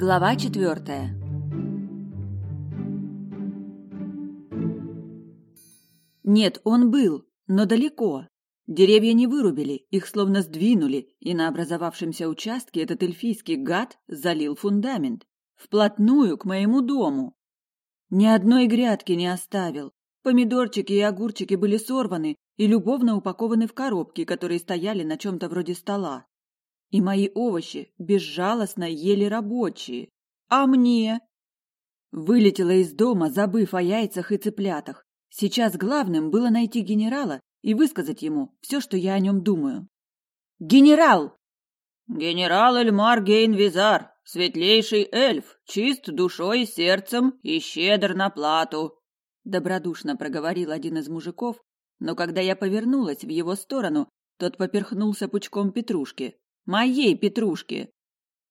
Глава четвертая. Нет, он был, но далеко. Деревья не вырубили, их словно сдвинули, и на образовавшемся участке этот эльфийский гад залил фундамент. Вплотную к моему дому. Ни одной грядки не оставил. Помидорчики и огурчики были сорваны и любовно упакованы в коробки, которые стояли на чем-то вроде стола. И мои овощи безжалостно ели рабочие. А мне? Вылетела из дома, забыв о яйцах и цыплятах. Сейчас главным было найти генерала и высказать ему все, что я о нем думаю. «Генерал!» «Генерал Эльмар Гейнвизар, светлейший эльф, чист душой и сердцем и щедр на плату», добродушно проговорил один из мужиков, но когда я повернулась в его сторону, тот поперхнулся пучком петрушки, Моей Петрушки.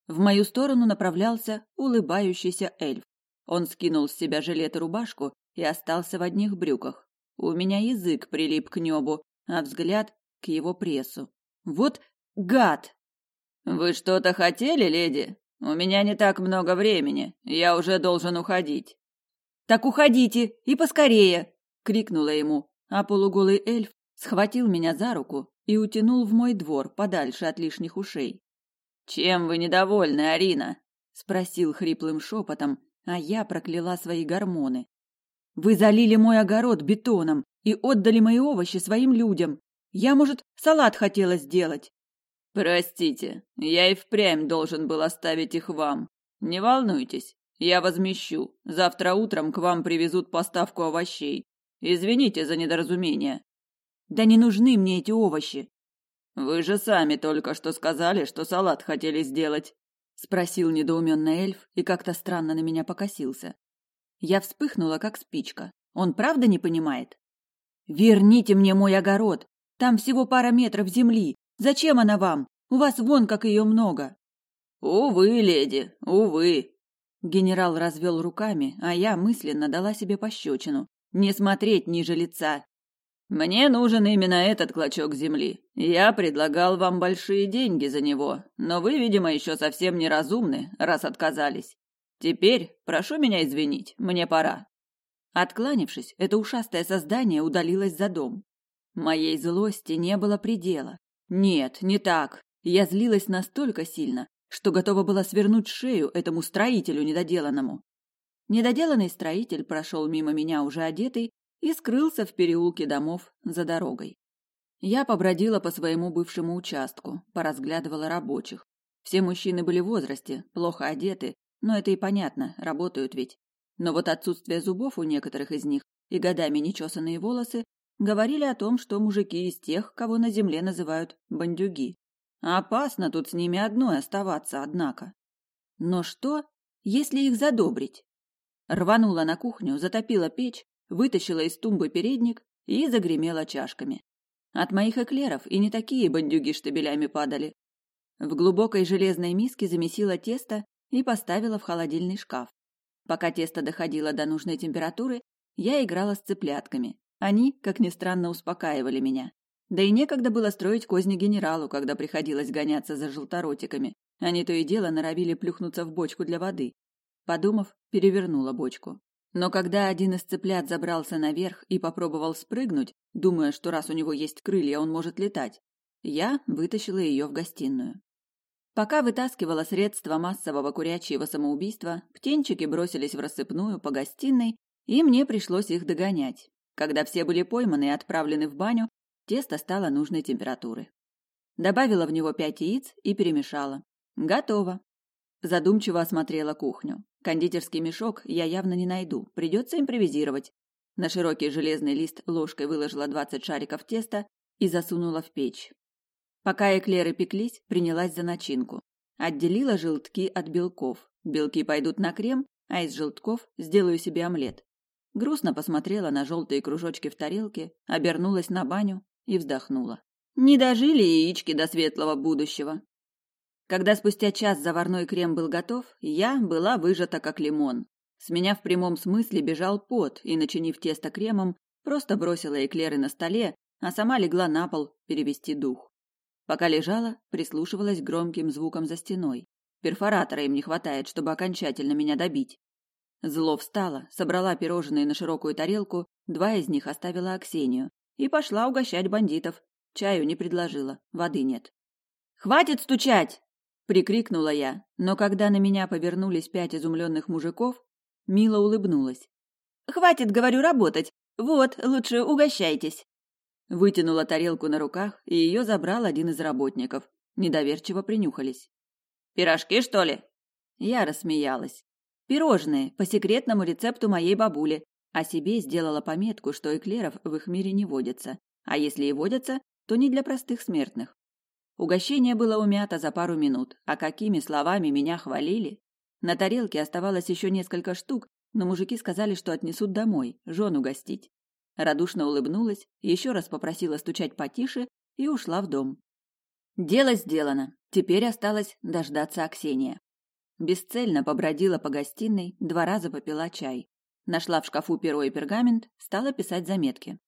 В мою сторону направлялся улыбающийся эльф. Он скинул с себя жилет и рубашку и остался в одних брюках. У меня язык прилип к небу, а взгляд к его прессу. Вот гад! Вы что-то хотели, леди? У меня не так много времени. Я уже должен уходить. Так уходите и поскорее, крикнула ему, а полуголый эльф схватил меня за руку и утянул в мой двор подальше от лишних ушей. Чем вы недовольны, Арина? спросил хриплым шепотом, а я прокляла свои гормоны. Вы залили мой огород бетоном и отдали мои овощи своим людям. Я, может, салат хотела сделать. Простите, я и впрямь должен был оставить их вам. Не волнуйтесь, я возмещу. Завтра утром к вам привезут поставку овощей. Извините за недоразумение. Да не нужны мне эти овощи. Вы же сами только что сказали, что салат хотели сделать, спросил недоуменный эльф и как-то странно на меня покосился. Я вспыхнула как спичка. Он правда не понимает? Верните мне мой огород. Там всего пара метров земли. Зачем она вам? У вас вон как ее много. Увы, леди, увы. Генерал развел руками, а я мысленно дала себе пощечину. Не смотреть ниже лица, мне нужен именно этот клочок земли. Я предлагал вам большие деньги за него, но вы, видимо, еще совсем неразумны, раз отказались. Теперь прошу меня извинить, мне пора. Откланившись, это ушастое создание удалилось за дом. Моей злости не было предела. Нет, не так. Я злилась настолько сильно, что готова была свернуть шею этому строителю недоделанному. Недоделанный строитель прошел мимо меня уже одетый и скрылся в переулке домов за дорогой. Я побродила по своему бывшему участку, поразглядывала рабочих. Все мужчины были в возрасте, плохо одеты, но это и понятно, работают ведь. Но вот отсутствие зубов у некоторых из них и годами нечесанные волосы говорили о том, что мужики из тех, кого на земле называют бандюги. Опасно тут с ними одной оставаться, однако. Но что, если их задобрить? Рванула на кухню, затопила печь вытащила из тумбы передник и загремела чашками. От моих эклеров и не такие бандюги штабелями падали. В глубокой железной миске замесила тесто и поставила в холодильный шкаф. Пока тесто доходило до нужной температуры, я играла с цыплятками. Они, как ни странно, успокаивали меня. Да и некогда было строить козни генералу, когда приходилось гоняться за желторотиками. Они то и дело норовили плюхнуться в бочку для воды. Подумав, перевернула бочку. Но когда один из цыплят забрался наверх и попробовал спрыгнуть, думая, что раз у него есть крылья, он может летать, я вытащила ее в гостиную. Пока вытаскивала средства массового курячьего самоубийства, птенчики бросились в рассыпную по гостиной, и мне пришлось их догонять. Когда все были пойманы и отправлены в баню, тесто стало нужной температуры. Добавила в него пять яиц и перемешала. Готово. Задумчиво осмотрела кухню. Кондитерский мешок я явно не найду, придется импровизировать. На широкий железный лист ложкой выложила двадцать шариков теста и засунула в печь. Пока эклеры пеклись, принялась за начинку. Отделила желтки от белков. Белки пойдут на крем, а из желтков сделаю себе омлет. Грустно посмотрела на желтые кружочки в тарелке, обернулась на баню и вздохнула. Не дожили яички до светлого будущего. Когда спустя час заварной крем был готов, я была выжата как лимон. С меня в прямом смысле бежал пот, и, начинив тесто кремом, просто бросила эклеры на столе, а сама легла на пол перевести дух. Пока лежала, прислушивалась к громким звукам за стеной. Перфоратора им не хватает, чтобы окончательно меня добить. Зло встала, собрала пирожные на широкую тарелку, два из них оставила Аксению и пошла угощать бандитов. Чаю не предложила, воды нет. «Хватит стучать!» – прикрикнула я, но когда на меня повернулись пять изумленных мужиков, Мила улыбнулась. «Хватит, говорю, работать. Вот, лучше угощайтесь». Вытянула тарелку на руках, и ее забрал один из работников. Недоверчиво принюхались. «Пирожки, что ли?» Я рассмеялась. «Пирожные, по секретному рецепту моей бабули. А себе сделала пометку, что эклеров в их мире не водится. А если и водятся, то не для простых смертных. Угощение было умято за пару минут, а какими словами меня хвалили. На тарелке оставалось еще несколько штук, но мужики сказали, что отнесут домой, жену гостить. Радушно улыбнулась, еще раз попросила стучать потише и ушла в дом. Дело сделано. Теперь осталось дождаться Аксения. Бесцельно побродила по гостиной, два раза попила чай. Нашла в шкафу перо и пергамент, стала писать заметки.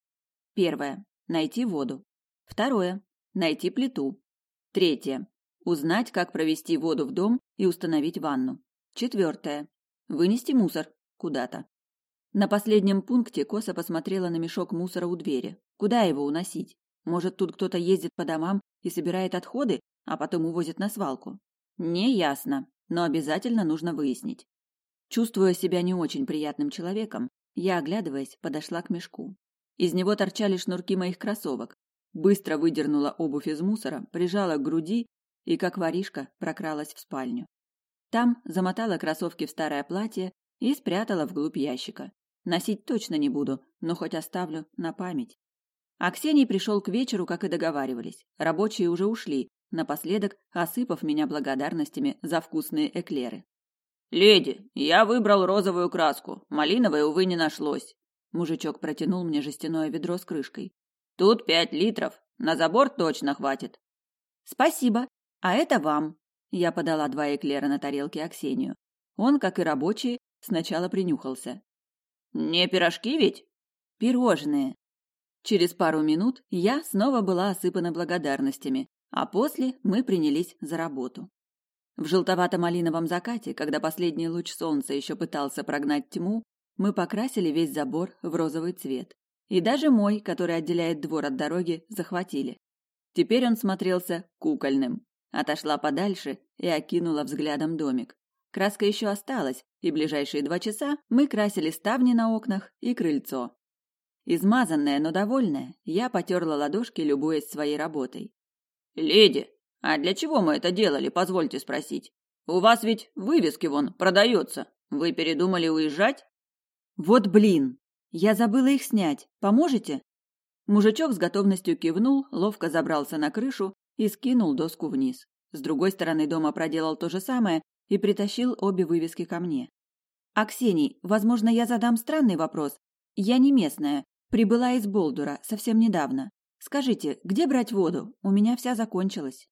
Первое. Найти воду. Второе. Найти плиту. Третье. Узнать, как провести воду в дом и установить ванну. Четвертое. Вынести мусор куда-то. На последнем пункте Коса посмотрела на мешок мусора у двери. Куда его уносить? Может, тут кто-то ездит по домам и собирает отходы, а потом увозит на свалку? Не ясно, но обязательно нужно выяснить. Чувствуя себя не очень приятным человеком, я, оглядываясь, подошла к мешку. Из него торчали шнурки моих кроссовок. Быстро выдернула обувь из мусора, прижала к груди и, как воришка, прокралась в спальню. Там замотала кроссовки в старое платье и спрятала вглубь ящика. Носить точно не буду, но хоть оставлю на память. Аксений пришел к вечеру, как и договаривались. Рабочие уже ушли, напоследок осыпав меня благодарностями за вкусные эклеры. «Леди, я выбрал розовую краску. Малиновой, увы, не нашлось». Мужичок протянул мне жестяное ведро с крышкой. «Тут пять литров. На забор точно хватит». «Спасибо. А это вам». Я подала два эклера на тарелке Аксению. Он, как и рабочие, сначала принюхался. «Не пирожки ведь?» «Пирожные». Через пару минут я снова была осыпана благодарностями, а после мы принялись за работу. В желтовато-малиновом закате, когда последний луч солнца еще пытался прогнать тьму, мы покрасили весь забор в розовый цвет. И даже мой, который отделяет двор от дороги, захватили. Теперь он смотрелся кукольным. Отошла подальше и окинула взглядом домик. Краска еще осталась, и ближайшие два часа мы красили ставни на окнах и крыльцо. Измазанная, но довольная, я потерла ладошки, любуясь своей работой. «Леди, а для чего мы это делали, позвольте спросить? У вас ведь вывески вон продается. Вы передумали уезжать?» «Вот блин! Я забыла их снять. Поможете?» Мужичок с готовностью кивнул, ловко забрался на крышу и скинул доску вниз. С другой стороны дома проделал то же самое и притащил обе вывески ко мне. «Аксений, возможно, я задам странный вопрос. Я не местная, прибыла из Болдура совсем недавно. Скажите, где брать воду? У меня вся закончилась».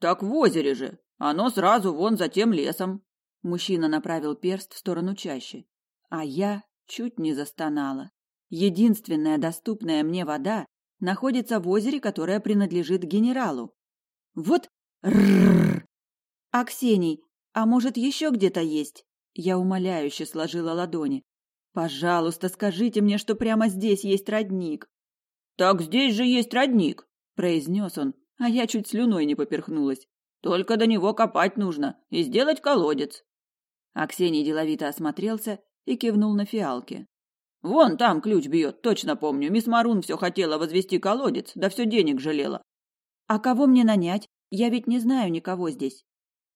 «Так в озере же. Оно сразу вон за тем лесом». Мужчина направил перст в сторону чащи. А я чуть не застонала. Единственная доступная мне вода находится в озере, которое принадлежит генералу. Вот рррр. Аксений, а может еще где-то есть? Я умоляюще сложила ладони. Пожалуйста, скажите мне, что прямо здесь есть родник. Так здесь же есть родник, произнес он, а я чуть слюной не поперхнулась. Только до него копать нужно и сделать колодец. Аксений деловито осмотрелся и кивнул на фиалки. Вон там ключ бьет, точно помню. Мисс Марун все хотела возвести колодец, да все денег жалела. А кого мне нанять? Я ведь не знаю никого здесь.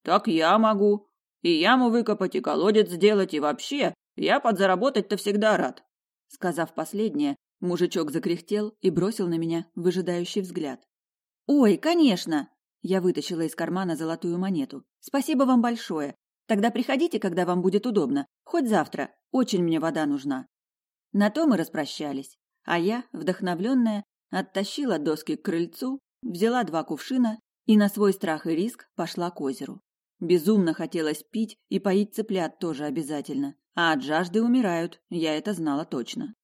Так я могу. И яму выкопать, и колодец сделать, и вообще, я подзаработать-то всегда рад. Сказав последнее, мужичок закряхтел и бросил на меня выжидающий взгляд. Ой, конечно. Я вытащила из кармана золотую монету. Спасибо вам большое. Тогда приходите, когда вам будет удобно. Хоть завтра. Очень мне вода нужна. На то мы распрощались. А я, вдохновленная, оттащила доски к крыльцу, взяла два кувшина и на свой страх и риск пошла к озеру. Безумно хотелось пить и поить цыплят тоже обязательно. А от жажды умирают, я это знала точно.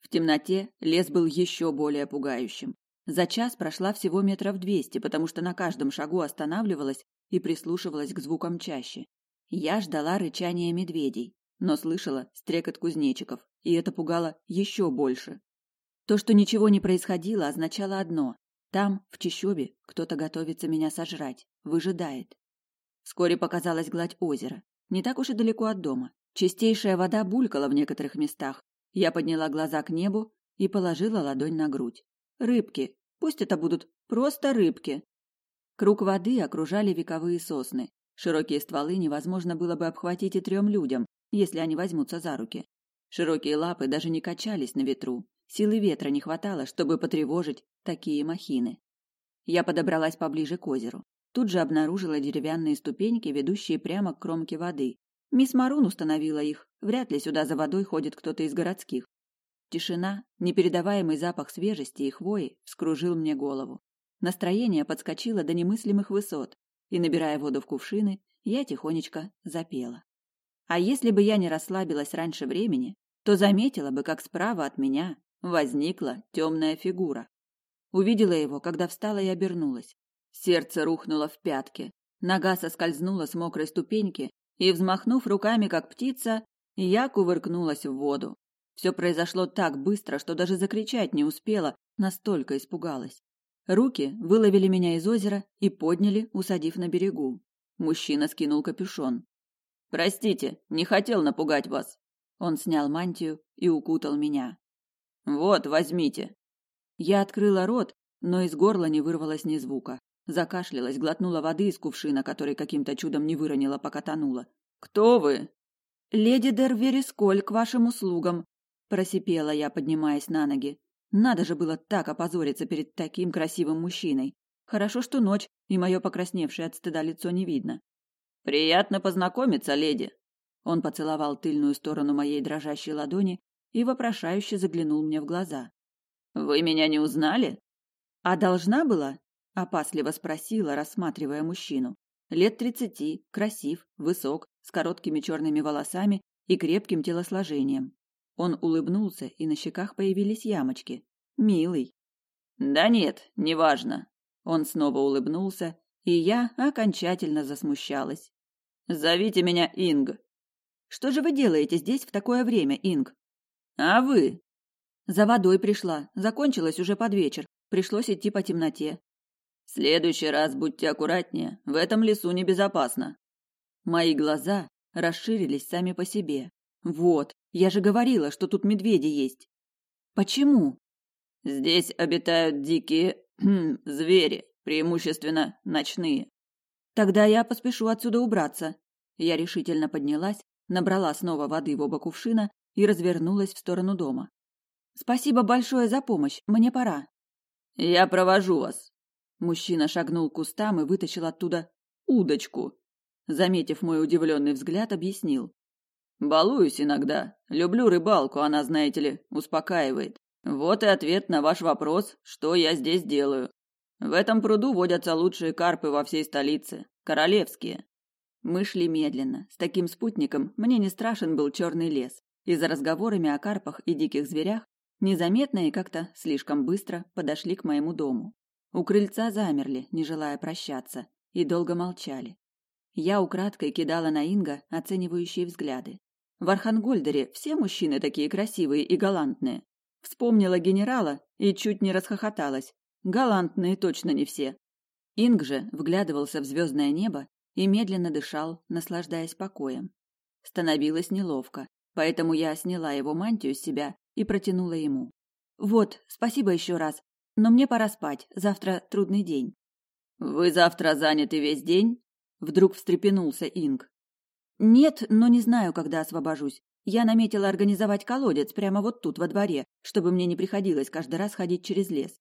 В темноте лес был еще более пугающим. За час прошла всего метров двести, потому что на каждом шагу останавливалась и прислушивалась к звукам чаще. Я ждала рычания медведей, но слышала стрекот кузнечиков, и это пугало еще больше. То, что ничего не происходило, означало одно: там, в чащобе, кто-то готовится меня сожрать, выжидает. Вскоре показалась гладь озера, не так уж и далеко от дома. Чистейшая вода булькала в некоторых местах. Я подняла глаза к небу и положила ладонь на грудь. Рыбки, пусть это будут просто рыбки. Круг воды окружали вековые сосны. Широкие стволы невозможно было бы обхватить и трем людям, если они возьмутся за руки. Широкие лапы даже не качались на ветру. Силы ветра не хватало, чтобы потревожить такие махины. Я подобралась поближе к озеру. Тут же обнаружила деревянные ступеньки, ведущие прямо к кромке воды. Мисс Марун установила их. Вряд ли сюда за водой ходит кто-то из городских. Тишина, непередаваемый запах свежести и хвои вскружил мне голову. Настроение подскочило до немыслимых высот, и, набирая воду в кувшины, я тихонечко запела. А если бы я не расслабилась раньше времени, то заметила бы, как справа от меня возникла темная фигура. Увидела его, когда встала и обернулась. Сердце рухнуло в пятки, нога соскользнула с мокрой ступеньки, и, взмахнув руками, как птица, я кувыркнулась в воду. Все произошло так быстро, что даже закричать не успела, настолько испугалась. Руки выловили меня из озера и подняли, усадив на берегу. Мужчина скинул капюшон. Простите, не хотел напугать вас. Он снял мантию и укутал меня. Вот, возьмите. Я открыла рот, но из горла не вырвалось ни звука. Закашлялась, глотнула воды из кувшина, который каким-то чудом не выронила, пока тонула. Кто вы? Леди Дерверисколь к вашим услугам, просипела я, поднимаясь на ноги. Надо же было так опозориться перед таким красивым мужчиной. Хорошо, что ночь, и мое покрасневшее от стыда лицо не видно. Приятно познакомиться, леди. Он поцеловал тыльную сторону моей дрожащей ладони и вопрошающе заглянул мне в глаза. Вы меня не узнали? А должна была? опасливо спросила, рассматривая мужчину. Лет тридцати, красив, высок, с короткими черными волосами и крепким телосложением. Он улыбнулся, и на щеках появились ямочки. Милый. Да нет, неважно. Он снова улыбнулся, и я окончательно засмущалась. Зовите меня Инг. Что же вы делаете здесь в такое время, Инг? А вы? За водой пришла. Закончилось уже под вечер. Пришлось идти по темноте. В следующий раз будьте аккуратнее. В этом лесу небезопасно. Мои глаза расширились сами по себе. Вот, я же говорила, что тут медведи есть. Почему? Здесь обитают дикие хм, звери, преимущественно ночные. Тогда я поспешу отсюда убраться. Я решительно поднялась, набрала снова воды в оба кувшина и развернулась в сторону дома. Спасибо большое за помощь. Мне пора. Я провожу вас. Мужчина шагнул к кустам и вытащил оттуда удочку. Заметив мой удивленный взгляд, объяснил: Балуюсь иногда. Люблю рыбалку, она, знаете ли, успокаивает. Вот и ответ на ваш вопрос, что я здесь делаю. В этом пруду водятся лучшие карпы во всей столице, королевские. Мы шли медленно. С таким спутником мне не страшен был черный лес. И за разговорами о карпах и диких зверях незаметно и как-то слишком быстро подошли к моему дому. У крыльца замерли, не желая прощаться, и долго молчали. Я украдкой кидала на Инга оценивающие взгляды. В Архангольдере все мужчины такие красивые и галантные. Вспомнила генерала и чуть не расхохоталась. Галантные точно не все. Инг же вглядывался в звездное небо и медленно дышал, наслаждаясь покоем. Становилось неловко, поэтому я сняла его мантию с себя и протянула ему. «Вот, спасибо еще раз, но мне пора спать, завтра трудный день». «Вы завтра заняты весь день?» Вдруг встрепенулся Инг. Нет, но не знаю, когда освобожусь. Я наметила организовать колодец прямо вот тут во дворе, чтобы мне не приходилось каждый раз ходить через лес.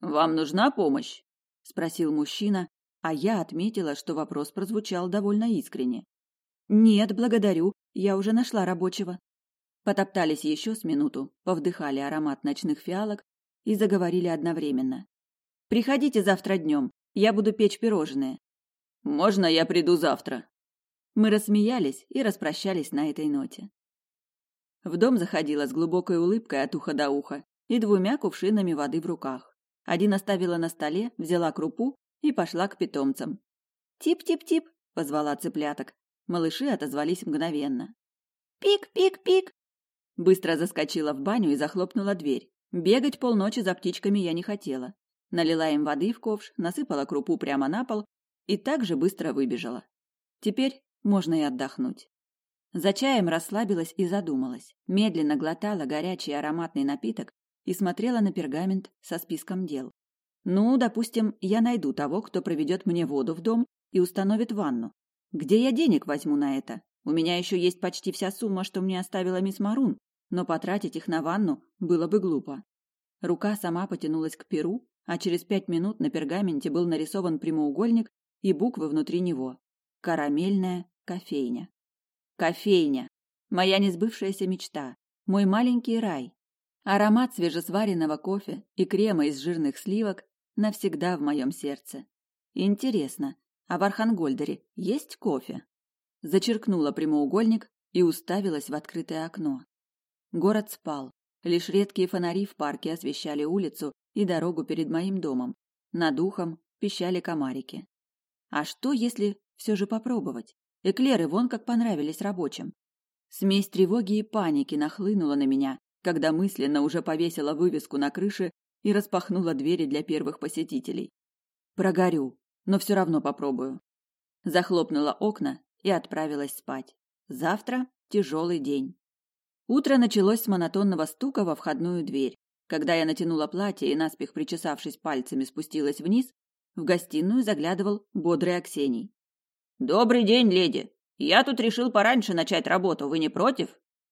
Вам нужна помощь? спросил мужчина, а я отметила, что вопрос прозвучал довольно искренне. Нет, благодарю, я уже нашла рабочего. Потоптались еще с минуту, повдыхали аромат ночных фиалок и заговорили одновременно. Приходите завтра днем, я буду печь пирожные. Можно я приду завтра? Мы рассмеялись и распрощались на этой ноте. В дом заходила с глубокой улыбкой от уха до уха и двумя кувшинами воды в руках. Один оставила на столе, взяла крупу и пошла к питомцам. «Тип-тип-тип!» – позвала цыпляток. Малыши отозвались мгновенно. «Пик-пик-пик!» Быстро заскочила в баню и захлопнула дверь. Бегать полночи за птичками я не хотела. Налила им воды в ковш, насыпала крупу прямо на пол и так же быстро выбежала. Теперь можно и отдохнуть. За чаем расслабилась и задумалась. Медленно глотала горячий ароматный напиток и смотрела на пергамент со списком дел. Ну, допустим, я найду того, кто проведет мне воду в дом и установит ванну. Где я денег возьму на это? У меня еще есть почти вся сумма, что мне оставила мисс Марун, но потратить их на ванну было бы глупо. Рука сама потянулась к перу, а через пять минут на пергаменте был нарисован прямоугольник и буквы внутри него. Карамельная кофейня. Кофейня. Моя несбывшаяся мечта. Мой маленький рай. Аромат свежесваренного кофе и крема из жирных сливок навсегда в моем сердце. Интересно, а в Архангольдере есть кофе? Зачеркнула прямоугольник и уставилась в открытое окно. Город спал. Лишь редкие фонари в парке освещали улицу и дорогу перед моим домом. Над ухом пищали комарики. А что, если все же попробовать? Эклеры вон как понравились рабочим. Смесь тревоги и паники нахлынула на меня, когда мысленно уже повесила вывеску на крыше и распахнула двери для первых посетителей. Прогорю, но все равно попробую. Захлопнула окна и отправилась спать. Завтра тяжелый день. Утро началось с монотонного стука во входную дверь. Когда я натянула платье и наспех причесавшись пальцами спустилась вниз, в гостиную заглядывал бодрый Аксений. «Добрый день, леди! Я тут решил пораньше начать работу. Вы не против?»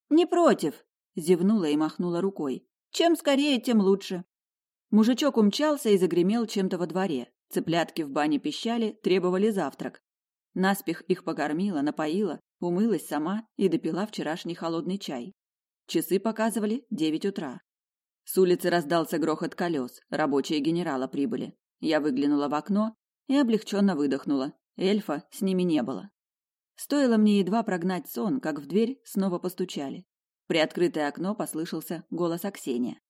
«Не против!» – зевнула и махнула рукой. «Чем скорее, тем лучше». Мужичок умчался и загремел чем-то во дворе. Цыплятки в бане пищали, требовали завтрак. Наспех их покормила, напоила, умылась сама и допила вчерашний холодный чай. Часы показывали девять утра. С улицы раздался грохот колес, рабочие генерала прибыли. Я выглянула в окно и облегченно выдохнула. Эльфа с ними не было. Стоило мне едва прогнать сон, как в дверь снова постучали. Приоткрытое окно послышался голос Аксения.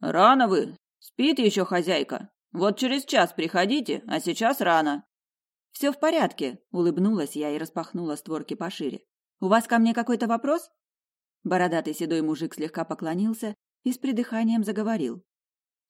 «Рано вы! Спит еще хозяйка! Вот через час приходите, а сейчас рано!» «Все в порядке», — улыбнулась я и распахнула створки пошире. «У вас ко мне какой-то вопрос?» Бородатый седой мужик слегка поклонился и с придыханием заговорил.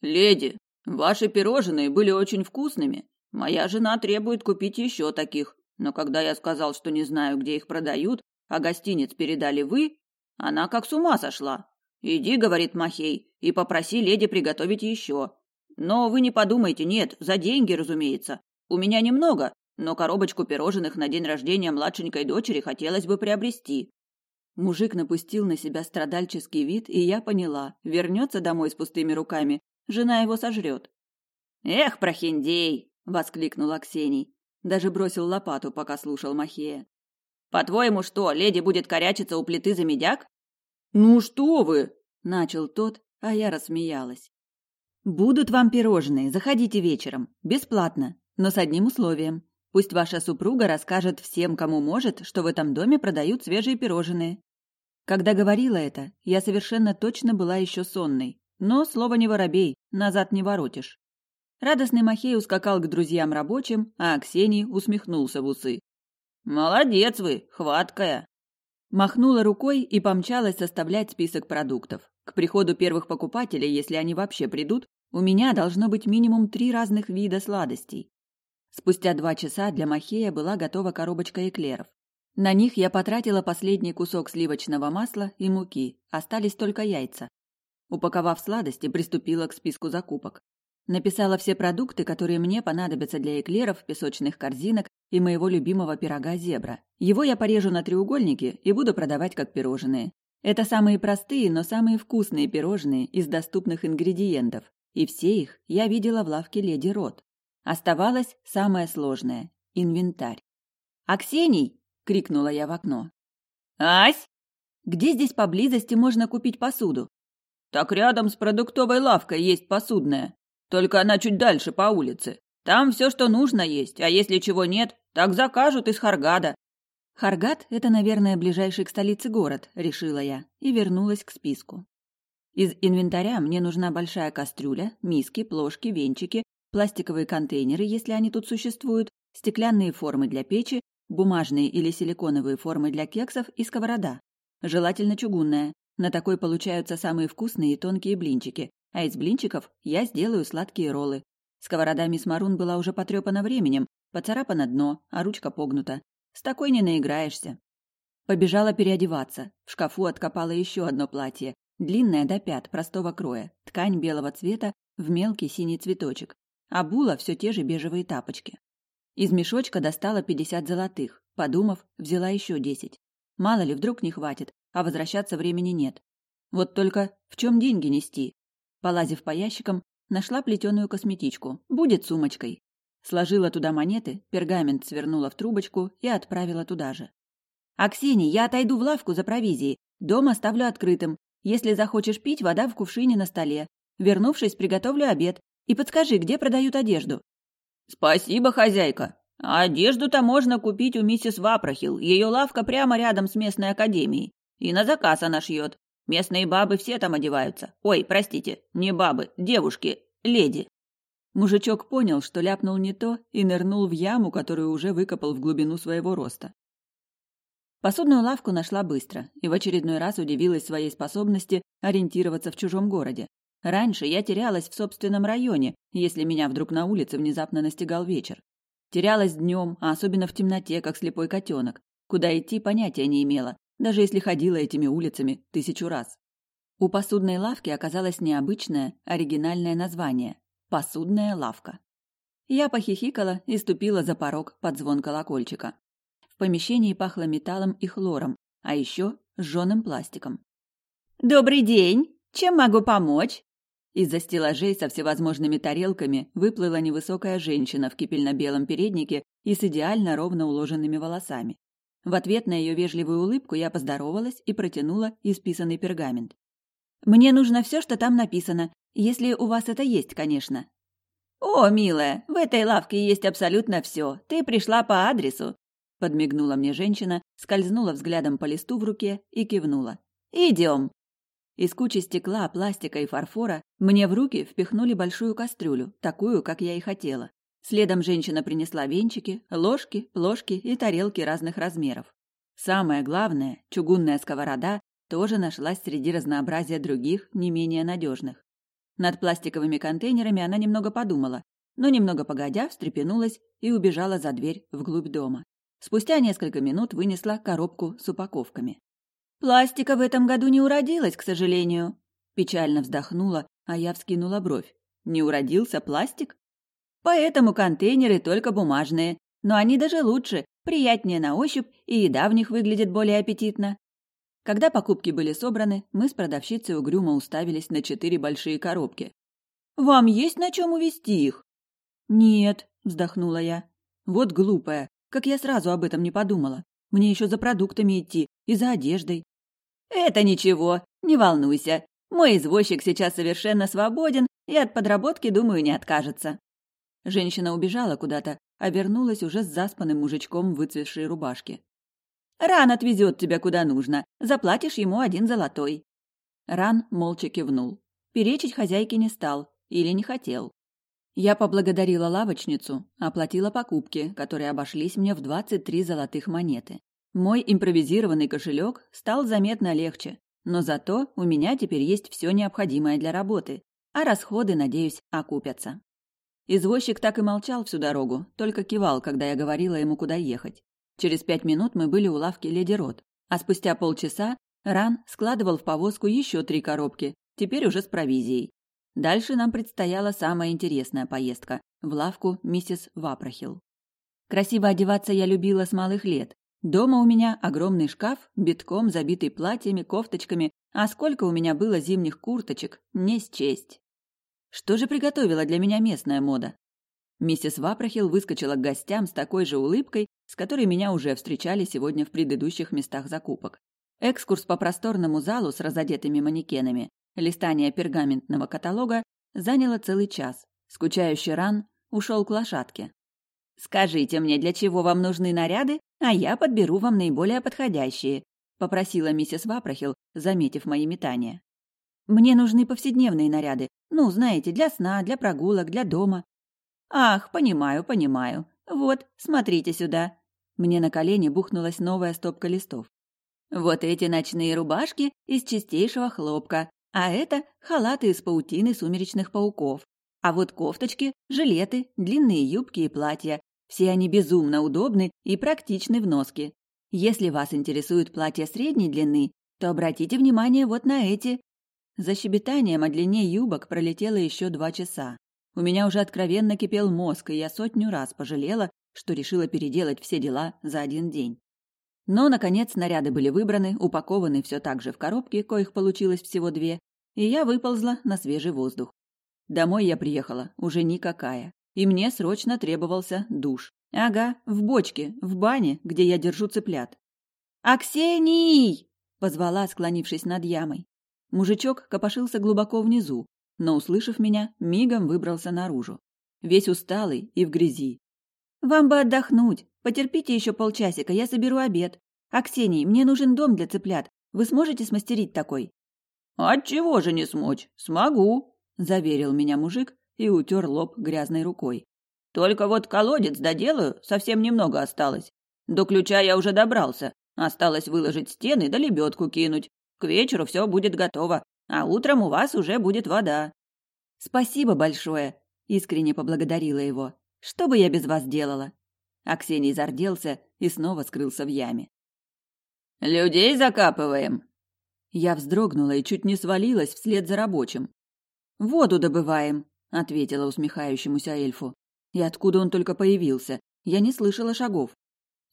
«Леди, ваши пирожные были очень вкусными. Моя жена требует купить еще таких, но когда я сказал, что не знаю, где их продают, а гостиниц передали вы, она как с ума сошла. Иди, говорит Махей, и попроси леди приготовить еще. Но вы не подумайте, нет, за деньги, разумеется. У меня немного, но коробочку пирожных на день рождения младшенькой дочери хотелось бы приобрести. Мужик напустил на себя страдальческий вид, и я поняла, вернется домой с пустыми руками, жена его сожрет. «Эх, прохиндей!» — воскликнул Аксений. Даже бросил лопату, пока слушал Махея. «По-твоему что, леди будет корячиться у плиты за медяк?» «Ну что вы!» — начал тот, а я рассмеялась. «Будут вам пирожные, заходите вечером, бесплатно, но с одним условием. Пусть ваша супруга расскажет всем, кому может, что в этом доме продают свежие пирожные. Когда говорила это, я совершенно точно была еще сонной. Но слово не воробей, назад не воротишь. Радостный Махей ускакал к друзьям рабочим, а Аксений усмехнулся в усы. «Молодец вы, хваткая!» Махнула рукой и помчалась составлять список продуктов. К приходу первых покупателей, если они вообще придут, у меня должно быть минимум три разных вида сладостей. Спустя два часа для Махея была готова коробочка эклеров. На них я потратила последний кусок сливочного масла и муки, остались только яйца. Упаковав сладости, приступила к списку закупок. Написала все продукты, которые мне понадобятся для эклеров, песочных корзинок и моего любимого пирога зебра. Его я порежу на треугольники и буду продавать как пирожные. Это самые простые, но самые вкусные пирожные из доступных ингредиентов, и все их я видела в лавке Леди Рот. Оставалось самое сложное – инвентарь. «Аксений!» – крикнула я в окно. «Ась!» «Где здесь поблизости можно купить посуду?» «Так рядом с продуктовой лавкой есть посудная. Только она чуть дальше по улице. Там все, что нужно, есть, а если чего нет, так закажут из Харгада». «Харгад – это, наверное, ближайший к столице город», – решила я и вернулась к списку. Из инвентаря мне нужна большая кастрюля, миски, плошки, венчики, пластиковые контейнеры, если они тут существуют, стеклянные формы для печи, бумажные или силиконовые формы для кексов и сковорода. Желательно чугунная. На такой получаются самые вкусные и тонкие блинчики, а из блинчиков я сделаю сладкие роллы. Сковорода мисс Марун была уже потрепана временем, поцарапано дно, а ручка погнута. С такой не наиграешься. Побежала переодеваться. В шкафу откопала еще одно платье, длинное до пят, простого кроя, ткань белого цвета в мелкий синий цветочек. А була все те же бежевые тапочки. Из мешочка достала пятьдесят золотых. Подумав, взяла еще десять. Мало ли, вдруг не хватит, а возвращаться времени нет. Вот только в чем деньги нести? Полазив по ящикам, нашла плетеную косметичку. Будет сумочкой. Сложила туда монеты, пергамент свернула в трубочку и отправила туда же. «Аксинья, я отойду в лавку за провизией. Дом оставлю открытым. Если захочешь пить, вода в кувшине на столе. Вернувшись, приготовлю обед. И подскажи, где продают одежду?» «Спасибо, хозяйка. одежду-то можно купить у миссис Вапрохил. Ее лавка прямо рядом с местной академией. И на заказ она шьет. Местные бабы все там одеваются. Ой, простите, не бабы, девушки, леди». Мужичок понял, что ляпнул не то, и нырнул в яму, которую уже выкопал в глубину своего роста. Посудную лавку нашла быстро и в очередной раз удивилась своей способности ориентироваться в чужом городе. Раньше я терялась в собственном районе, если меня вдруг на улице внезапно настигал вечер. Терялась днем, а особенно в темноте, как слепой котенок. Куда идти, понятия не имела, даже если ходила этими улицами тысячу раз. У посудной лавки оказалось необычное, оригинальное название Посудная лавка. Я похихикала и ступила за порог под звон колокольчика. В помещении пахло металлом и хлором, а еще сжёным пластиком. «Добрый день! Чем могу помочь?» Из-за стеллажей со всевозможными тарелками выплыла невысокая женщина в кипельно-белом переднике и с идеально ровно уложенными волосами. В ответ на ее вежливую улыбку я поздоровалась и протянула исписанный пергамент. «Мне нужно все, что там написано. Если у вас это есть, конечно. О, милая, в этой лавке есть абсолютно все. Ты пришла по адресу. Подмигнула мне женщина, скользнула взглядом по листу в руке и кивнула. Идем. Из кучи стекла, пластика и фарфора мне в руки впихнули большую кастрюлю, такую, как я и хотела. Следом женщина принесла венчики, ложки, плошки и тарелки разных размеров. Самое главное, чугунная сковорода тоже нашлась среди разнообразия других, не менее надежных. Над пластиковыми контейнерами она немного подумала, но немного погодя встрепенулась и убежала за дверь вглубь дома. Спустя несколько минут вынесла коробку с упаковками. «Пластика в этом году не уродилась, к сожалению», – печально вздохнула, а я вскинула бровь. «Не уродился пластик?» «Поэтому контейнеры только бумажные, но они даже лучше, приятнее на ощупь, и еда в них выглядит более аппетитно. Когда покупки были собраны, мы с продавщицей угрюмо уставились на четыре большие коробки. «Вам есть на чем увезти их?» «Нет», — вздохнула я. «Вот глупая, как я сразу об этом не подумала. Мне еще за продуктами идти и за одеждой». «Это ничего, не волнуйся. Мой извозчик сейчас совершенно свободен и от подработки, думаю, не откажется». Женщина убежала куда-то, а вернулась уже с заспанным мужичком в выцветшей рубашке. Ран отвезет тебя куда нужно. Заплатишь ему один золотой». Ран молча кивнул. Перечить хозяйке не стал или не хотел. Я поблагодарила лавочницу, оплатила покупки, которые обошлись мне в двадцать три золотых монеты. Мой импровизированный кошелек стал заметно легче, но зато у меня теперь есть все необходимое для работы, а расходы, надеюсь, окупятся. Извозчик так и молчал всю дорогу, только кивал, когда я говорила ему, куда ехать. Через пять минут мы были у лавки Леди Рот, а спустя полчаса Ран складывал в повозку еще три коробки, теперь уже с провизией. Дальше нам предстояла самая интересная поездка – в лавку миссис Вапрохил. Красиво одеваться я любила с малых лет. Дома у меня огромный шкаф, битком забитый платьями, кофточками, а сколько у меня было зимних курточек, не счесть. Что же приготовила для меня местная мода? Миссис Вапрохил выскочила к гостям с такой же улыбкой, с которой меня уже встречали сегодня в предыдущих местах закупок. Экскурс по просторному залу с разодетыми манекенами, листание пергаментного каталога заняло целый час. Скучающий ран ушел к лошадке. «Скажите мне, для чего вам нужны наряды, а я подберу вам наиболее подходящие», попросила миссис Вапрохил, заметив мои метания. «Мне нужны повседневные наряды. Ну, знаете, для сна, для прогулок, для дома. «Ах, понимаю, понимаю. Вот, смотрите сюда. Мне на колени бухнулась новая стопка листов. Вот эти ночные рубашки из чистейшего хлопка, а это халаты из паутины сумеречных пауков. А вот кофточки, жилеты, длинные юбки и платья. Все они безумно удобны и практичны в носке. Если вас интересуют платья средней длины, то обратите внимание вот на эти. За щебетанием о длине юбок пролетело еще два часа. У меня уже откровенно кипел мозг, и я сотню раз пожалела, что решила переделать все дела за один день. Но, наконец, снаряды были выбраны, упакованы все так же в коробки, коих получилось всего две, и я выползла на свежий воздух. Домой я приехала, уже никакая, и мне срочно требовался душ. Ага, в бочке, в бане, где я держу цыплят. «Аксений!» — позвала, склонившись над ямой. Мужичок копошился глубоко внизу, но, услышав меня, мигом выбрался наружу. Весь усталый и в грязи. «Вам бы отдохнуть. Потерпите еще полчасика, я соберу обед. Аксений, мне нужен дом для цыплят. Вы сможете смастерить такой?» «Отчего же не смочь? Смогу», — заверил меня мужик и утер лоб грязной рукой. «Только вот колодец доделаю, совсем немного осталось. До ключа я уже добрался. Осталось выложить стены да лебедку кинуть. К вечеру все будет готово, а утром у вас уже будет вода». «Спасибо большое», — искренне поблагодарила его. «Что бы я без вас делала?» Аксений зарделся и снова скрылся в яме. «Людей закапываем!» Я вздрогнула и чуть не свалилась вслед за рабочим. «Воду добываем», — ответила усмехающемуся эльфу. И откуда он только появился? Я не слышала шагов.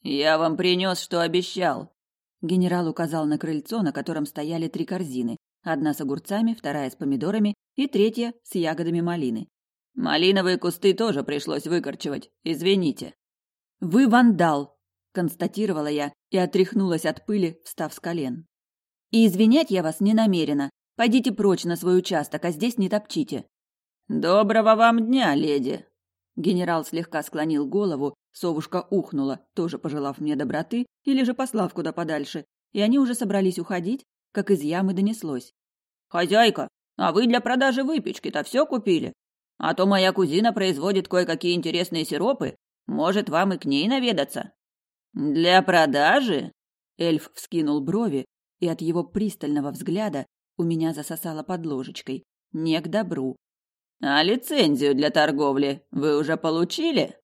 «Я вам принес, что обещал», Генерал указал на крыльцо, на котором стояли три корзины. Одна с огурцами, вторая с помидорами и третья с ягодами малины. «Малиновые кусты тоже пришлось выкорчевать. Извините». «Вы вандал!» – констатировала я и отряхнулась от пыли, встав с колен. «И извинять я вас не намерена. Пойдите прочь на свой участок, а здесь не топчите». «Доброго вам дня, леди!» Генерал слегка склонил голову, совушка ухнула, тоже пожелав мне доброты, или же послав куда подальше, и они уже собрались уходить, как из ямы донеслось. «Хозяйка, а вы для продажи выпечки-то все купили? А то моя кузина производит кое-какие интересные сиропы, может, вам и к ней наведаться?» «Для продажи?» Эльф вскинул брови, и от его пристального взгляда у меня засосало под ложечкой. Не к добру. А лицензию для торговли вы уже получили?